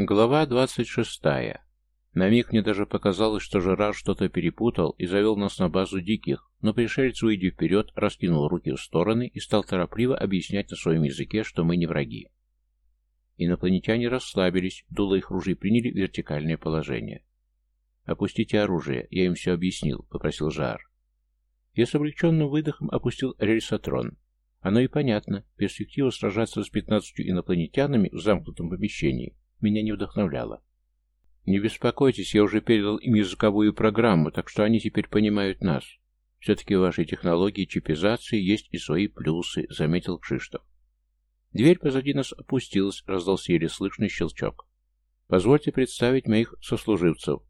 Глава двадцать шестая. На миг мне даже показалось, что Жерар что-то перепутал и завел нас на базу диких, но пришелец, выйдя вперед, раскинул руки в стороны и стал торопливо объяснять на своем языке, что мы не враги. Инопланетяне расслабились, дуло их ружей приняли вертикальное положение. «Опустите оружие, я им все объяснил», — попросил Жар. Я с облегченным выдохом опустил рельсотрон. Оно и понятно, перспектива сражаться с пятнадцатью инопланетянами в замкнутом помещении меня не вдохновляла. Не беспокойтесь, я уже передал им языковую программу, так что они теперь понимают нас. Все-таки в вашей технологии чипизации есть и свои плюсы, заметил Кшиштов. Дверь позади нас опустилась, раздался еле слышный щелчок. Позвольте представить моих сослуживцев.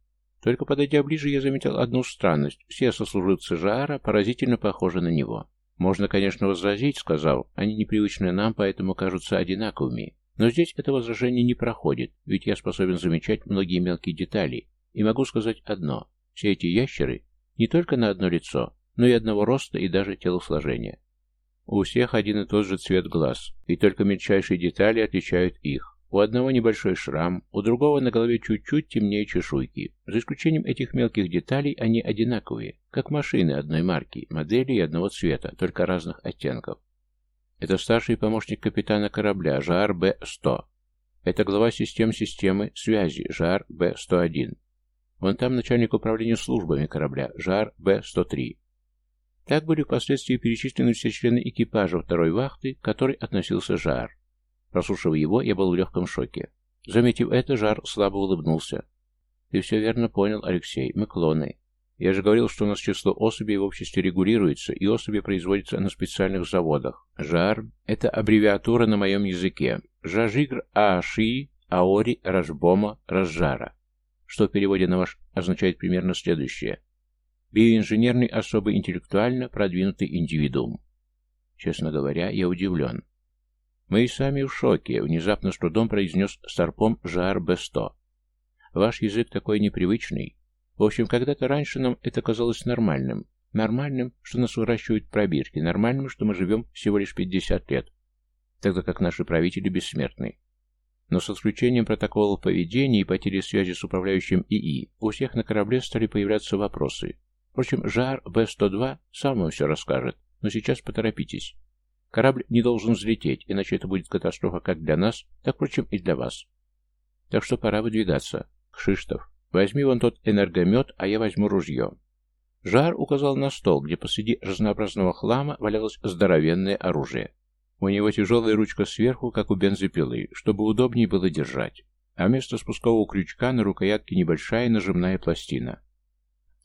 Только подойдя ближе, я заметил одну странность. Все сослуживцы Жаара поразительно похожи на него. Можно, конечно, возразить, сказал, они непривычны нам, поэтому кажутся одинаковыми. Но здесь это возражение не проходит, ведь я способен замечать многие мелкие детали, и могу сказать одно. Все эти ящеры не только на одно лицо, но и одного роста и даже телосложения. У всех один и тот же цвет глаз, и только мельчайшие детали отличают их. У одного небольшой шрам, у другого на голове чуть-чуть темнее чешуйки. За исключением этих мелких деталей они одинаковые, как машины одной марки, модели и одного цвета, только разных оттенков. Это старший помощник капитана корабля, Жар Б-100. Это глава систем системы связи, Жар Б-101. Вон там начальник управления службами корабля, Жар Б-103. Так были впоследствии перечислены все члены экипажа второй вахты, к которой относился Жар. Прослушав его, я был в легком шоке. Заметив это, Жар слабо улыбнулся. «Ты все верно понял, Алексей. Мы клоны. Я же говорил, что у нас число особей в обществе регулируется, и особи производятся на специальных заводах. ЖАР — это аббревиатура на моем языке. Жажигр Ааши, Аори, Рашбома, Разжара. Что в переводе на ваш означает примерно следующее. Биоинженерный особо интеллектуально продвинутый индивидуум. Честно говоря, я удивлен. Мы и сами в шоке, внезапно с трудом произнес старпом Жар Б-100. Ваш язык такой непривычный, в общем, когда-то раньше нам это казалось нормальным. Нормальным, что нас выращивают пробирки, нормальным, что мы живем всего лишь 50 лет, тогда как наши правители бессмертны. Но с исключением протокола поведения и потери связи с управляющим ИИ, у всех на корабле стали появляться вопросы. Впрочем, Жар Б-102 сам вам все расскажет, но сейчас поторопитесь. Корабль не должен взлететь, иначе это будет катастрофа как для нас, так, впрочем, и для вас. Так что пора выдвигаться. Кшиштов, Возьми вон тот энергомет, а я возьму ружье. Жар указал на стол, где посреди разнообразного хлама валялось здоровенное оружие. У него тяжелая ручка сверху, как у бензопилы, чтобы удобнее было держать. А вместо спускового крючка на рукоятке небольшая нажимная пластина.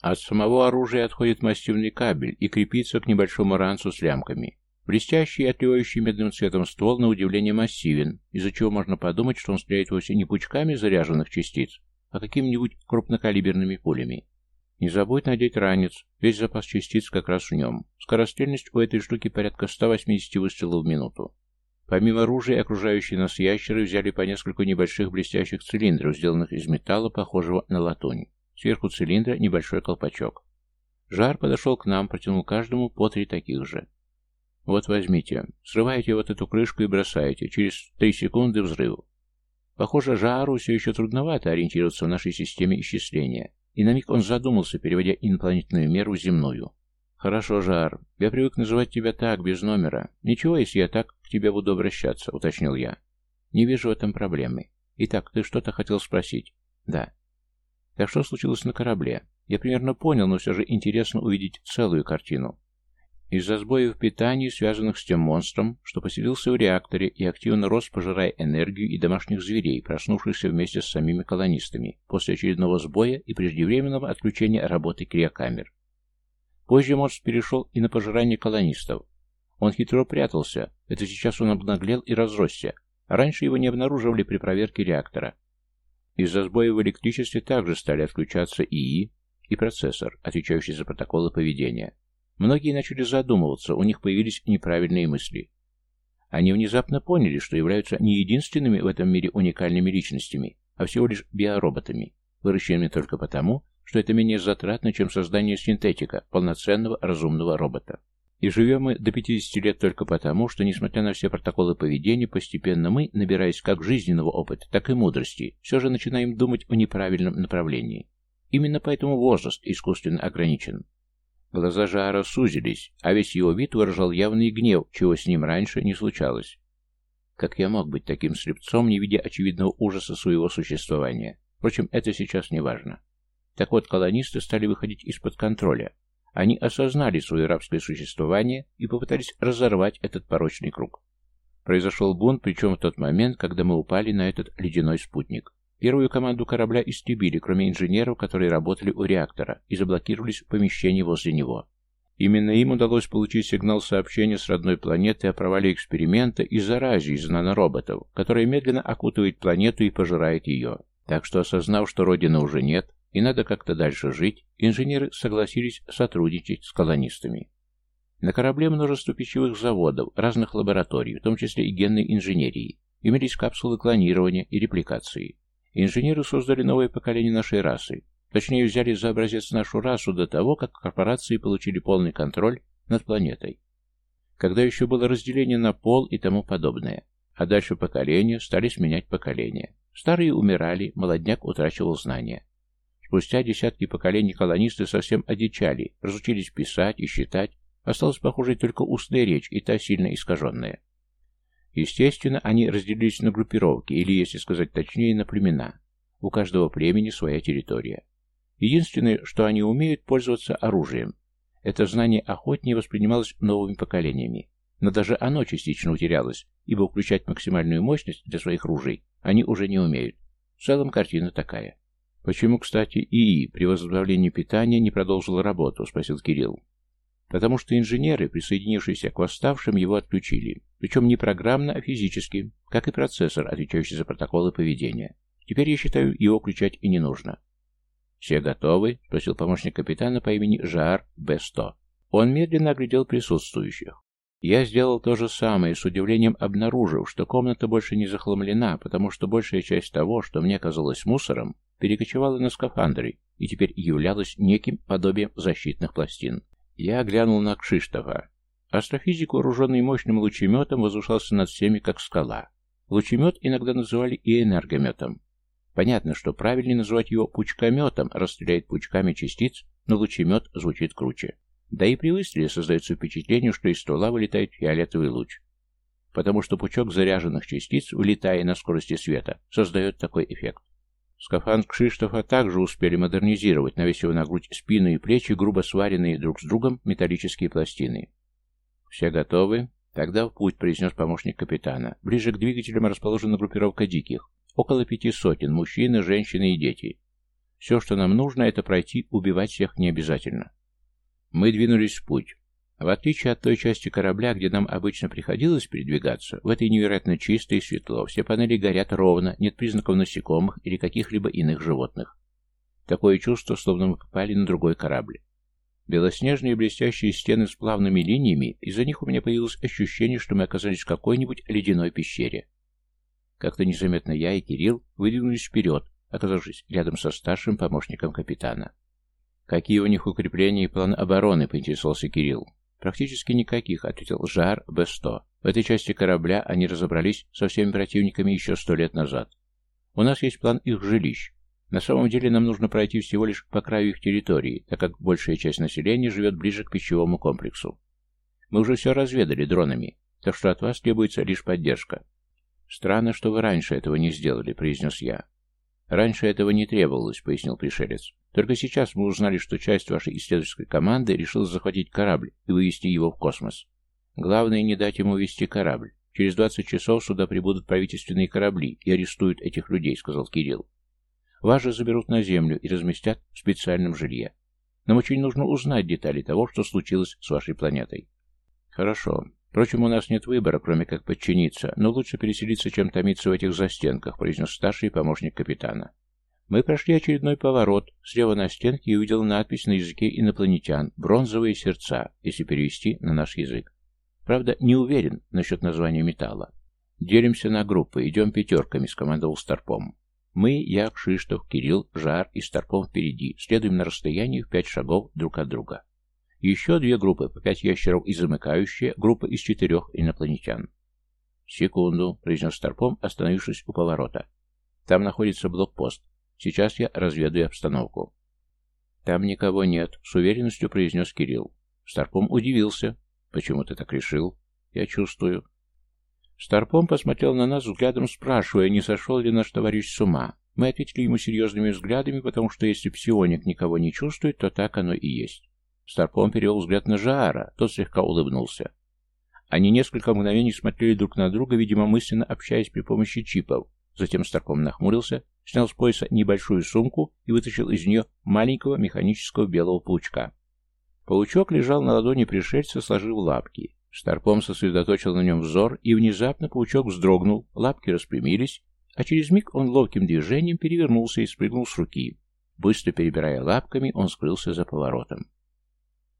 От самого оружия отходит массивный кабель и крепится к небольшому ранцу с лямками. Блестящий отливающий медным цветом ствол на удивление массивен, из-за чего можно подумать, что он стреляет вовсе не пучками заряженных частиц, а какими-нибудь крупнокалиберными пулями. Не забудь надеть ранец, весь запас частиц как раз в нем. Скорострельность у этой штуки порядка 180 выстрелов в минуту. Помимо оружия, окружающие нас ящеры взяли по несколько небольших блестящих цилиндров, сделанных из металла, похожего на латунь. Сверху цилиндра небольшой колпачок. Жар подошел к нам, протянул каждому по три таких же. Вот возьмите, срываете вот эту крышку и бросаете. Через три секунды взрыв. Похоже, Жаару все еще трудновато ориентироваться в нашей системе исчисления, и на миг он задумался, переводя инопланетную меру в земную. «Хорошо, Жаар, я привык называть тебя так, без номера. Ничего, если я так к тебе буду обращаться», — уточнил я. «Не вижу в этом проблемы. Итак, ты что-то хотел спросить?» «Да». «Так что случилось на корабле?» «Я примерно понял, но все же интересно увидеть целую картину. Из-за сбоев питания, связанных с тем монстром, что поселился в реакторе и активно рос, пожирая энергию и домашних зверей, проснувшихся вместе с самими колонистами, после очередного сбоя и преждевременного отключения работы криокамер. Позже монстр перешел и на пожирание колонистов. Он хитро прятался, это сейчас он обнаглел и разросся, а раньше его не обнаруживали при проверке реактора. Из-за сбоя в электричестве также стали отключаться ИИ и процессор, отвечающий за протоколы поведения. Многие начали задумываться, у них появились неправильные мысли. Они внезапно поняли, что являются не единственными в этом мире уникальными личностями, а всего лишь биороботами, выращенными только потому, что это менее затратно, чем создание синтетика, полноценного разумного робота. И живем мы до 50 лет только потому, что, несмотря на все протоколы поведения, постепенно мы, набираясь как жизненного опыта, так и мудрости, все же начинаем думать о неправильном направлении. Именно поэтому возраст искусственно ограничен. Глаза Жара сузились, а весь его вид выражал явный гнев, чего с ним раньше не случалось. Как я мог быть таким слепцом, не видя очевидного ужаса своего существования? Впрочем, это сейчас не важно. Так вот, колонисты стали выходить из-под контроля. Они осознали свое рабское существование и попытались разорвать этот порочный круг. Произошел бунт, причем в тот момент, когда мы упали на этот ледяной спутник. Первую команду корабля истребили, кроме инженеров, которые работали у реактора, и заблокировались в помещении возле него. Именно им удалось получить сигнал сообщения с родной планеты о провале эксперимента и заразе из нанороботов, которая медленно окутывает планету и пожирает ее. Так что, осознав, что Родины уже нет, и надо как-то дальше жить, инженеры согласились сотрудничать с колонистами. На корабле множество пищевых заводов, разных лабораторий, в том числе и генной инженерии. Имелись капсулы клонирования и репликации. Инженеры создали новое поколение нашей расы. Точнее, взяли за образец нашу расу до того, как корпорации получили полный контроль над планетой. Когда еще было разделение на пол и тому подобное. А дальше поколения стали сменять поколения. Старые умирали, молодняк утрачивал знания. Спустя десятки поколений колонисты совсем одичали, разучились писать и считать, осталась, похоже, только устная речь, и та сильно искаженная. Естественно, они разделились на группировки, или, если сказать точнее, на племена. У каждого племени своя территория. Единственное, что они умеют, пользоваться оружием. Это знание охотнее воспринималось новыми поколениями. Но даже оно частично утерялось, ибо включать максимальную мощность для своих ружей они уже не умеют. В целом картина такая. «Почему, кстати, ИИ при возобновлении питания не продолжил работу?» – спросил Кирилл. «Потому что инженеры, присоединившиеся к восставшим, его отключили. Причем не программно, а физически, как и процессор, отвечающий за протоколы поведения. Теперь, я считаю, его включать и не нужно». «Все готовы?» – спросил помощник капитана по имени Жар Б-100. Он медленно оглядел присутствующих. Я сделал то же самое, с удивлением обнаружив, что комната больше не захламлена, потому что большая часть того, что мне казалось мусором, перекочевала на скафандры и теперь являлась неким подобием защитных пластин. Я глянул на Кшиштофа. Астрофизик, вооруженный мощным лучеметом, возвышался над всеми, как скала. Лучемет иногда называли и энергометом. Понятно, что правильнее называть его пучкометом, расстреляет пучками частиц, но лучемет звучит круче. Да и при выстреле создается впечатление, что из ствола вылетает фиолетовый луч. Потому что пучок заряженных частиц, вылетая на скорости света, создает такой эффект. Скафандр Кшиштофа также успели модернизировать, навесив на грудь спину и плечи грубо сваренные друг с другом металлические пластины. «Все готовы?» «Тогда в путь», — произнес помощник капитана. «Ближе к двигателям расположена группировка диких. Около пяти сотен, мужчины, женщины и дети. Все, что нам нужно, это пройти, убивать всех не обязательно». Мы двинулись в путь. В отличие от той части корабля, где нам обычно приходилось передвигаться, в этой невероятно чисто и светло, все панели горят ровно, нет признаков насекомых или каких-либо иных животных. Такое чувство, словно мы попали на другой корабль. Белоснежные блестящие стены с плавными линиями, из-за них у меня появилось ощущение, что мы оказались в какой-нибудь ледяной пещере. Как-то незаметно я и Кирилл выдвинулись вперед, оказавшись рядом со старшим помощником капитана. «Какие у них укрепления и план обороны?» — поинтересовался Кирилл. «Практически никаких», — ответил Жар Б-100. «В этой части корабля они разобрались со всеми противниками еще сто лет назад. У нас есть план их жилищ. На самом деле нам нужно пройти всего лишь по краю их территории, так как большая часть населения живет ближе к пищевому комплексу. Мы уже все разведали дронами, так что от вас требуется лишь поддержка». «Странно, что вы раньше этого не сделали», — произнес я. «Раньше этого не требовалось», — пояснил пришелец. «Только сейчас мы узнали, что часть вашей исследовательской команды решила захватить корабль и вывести его в космос. Главное, не дать ему вести корабль. Через 20 часов сюда прибудут правительственные корабли и арестуют этих людей», — сказал Кирилл. «Вас же заберут на Землю и разместят в специальном жилье. Нам очень нужно узнать детали того, что случилось с вашей планетой». «Хорошо. Впрочем, у нас нет выбора, кроме как подчиниться, но лучше переселиться, чем томиться в этих застенках, произнес старший помощник капитана. Мы прошли очередной поворот, слева на стенке и увидел надпись на языке инопланетян «Бронзовые сердца», если перевести на наш язык. Правда, не уверен насчет названия металла. «Делимся на группы, идем пятерками», — скомандовал Старпом. Мы, я, Кшиштов, Кирилл, Жар и Старпом впереди, следуем на расстоянии в пять шагов друг от друга. Еще две группы, по пять ящеров и замыкающая, группа из четырех инопланетян. «Секунду», — произнес Старпом, остановившись у поворота. «Там находится блокпост. Сейчас я разведаю обстановку». «Там никого нет», — с уверенностью произнес Кирилл. Старпом удивился. «Почему ты так решил?» «Я чувствую». Старпом посмотрел на нас взглядом, спрашивая, не сошел ли наш товарищ с ума. Мы ответили ему серьезными взглядами, потому что если псионик никого не чувствует, то так оно и есть. Старпом перевел взгляд на Жаара, тот слегка улыбнулся. Они несколько мгновений смотрели друг на друга, видимо, мысленно общаясь при помощи чипов. Затем Старпом нахмурился, снял с пояса небольшую сумку и вытащил из нее маленького механического белого паучка. Паучок лежал на ладони пришельца, сложив лапки. Старпом сосредоточил на нем взор, и внезапно паучок вздрогнул, лапки распрямились, а через миг он ловким движением перевернулся и спрыгнул с руки. Быстро перебирая лапками, он скрылся за поворотом.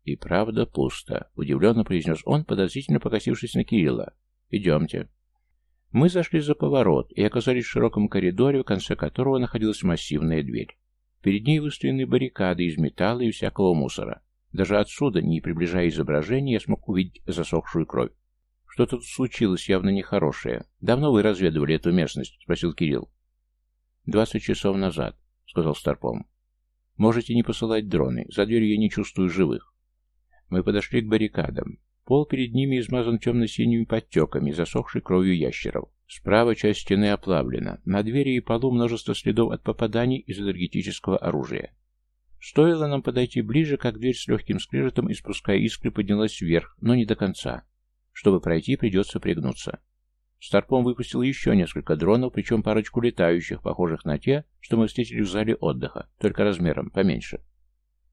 «И правда пусто», — удивленно произнес он, подозрительно покосившись на Кирилла. «Идемте». Мы зашли за поворот и оказались в широком коридоре, в конце которого находилась массивная дверь. Перед ней выставлены баррикады из металла и всякого мусора. Даже отсюда, не приближая изображение, я смог увидеть засохшую кровь. «Что-то тут случилось, явно нехорошее. Давно вы разведывали эту местность?» — спросил Кирилл. «Двадцать часов назад», — сказал Старпом. «Можете не посылать дроны. За дверью я не чувствую живых. Мы подошли к баррикадам. Пол перед ними измазан темно-синими подтеками, засохшей кровью ящеров. Справа часть стены оплавлена. На двери и полу множество следов от попаданий из энергетического оружия. Стоило нам подойти ближе, как дверь с легким скрежетом, испуская искры, поднялась вверх, но не до конца. Чтобы пройти, придется пригнуться. Старпом выпустил еще несколько дронов, причем парочку летающих, похожих на те, что мы встретили в зале отдыха, только размером поменьше.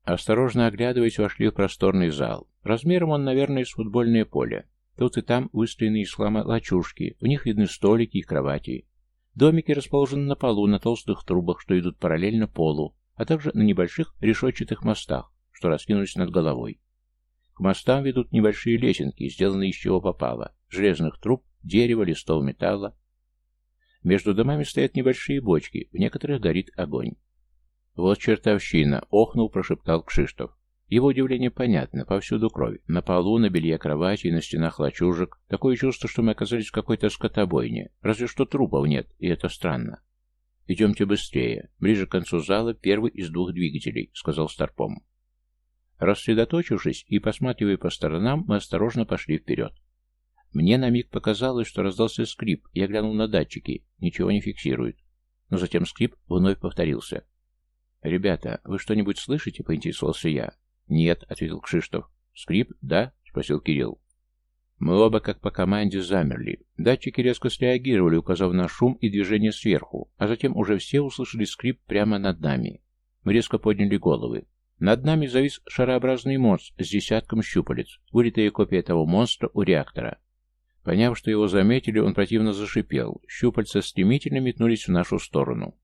Осторожно оглядываясь, вошли в просторный зал. Размером он, наверное, с футбольное поле. Тут и там выстроены из хлама лачушки, в них видны столики и кровати. Домики расположены на полу, на толстых трубах, что идут параллельно полу, а также на небольших решетчатых мостах, что раскинулись над головой. К мостам ведут небольшие лесенки, сделанные из чего попало, железных труб, дерева, листов металла. Между домами стоят небольшие бочки, в некоторых горит огонь. «Вот чертовщина!» — охнул, прошептал Кшиштов. Его удивление понятно. Повсюду кровь. На полу, на белье кровати на стенах лачужек. Такое чувство, что мы оказались в какой-то скотобойне. Разве что трупов нет, и это странно. «Идемте быстрее. Ближе к концу зала первый из двух двигателей», — сказал Старпом. Рассредоточившись и посматривая по сторонам, мы осторожно пошли вперед. Мне на миг показалось, что раздался скрип. Я глянул на датчики. Ничего не фиксирует. Но затем скрип вновь повторился. «Ребята, вы что-нибудь слышите?» — поинтересовался я. «Нет», — ответил Кшиштов. «Скрип, да?» — спросил Кирилл. Мы оба, как по команде, замерли. Датчики резко среагировали, указав на шум и движение сверху, а затем уже все услышали скрип прямо над нами. Мы резко подняли головы. Над нами завис шарообразный монстр с десятком щупалец, вылитая копия того монстра у реактора. Поняв, что его заметили, он противно зашипел. Щупальца стремительно метнулись в нашу сторону.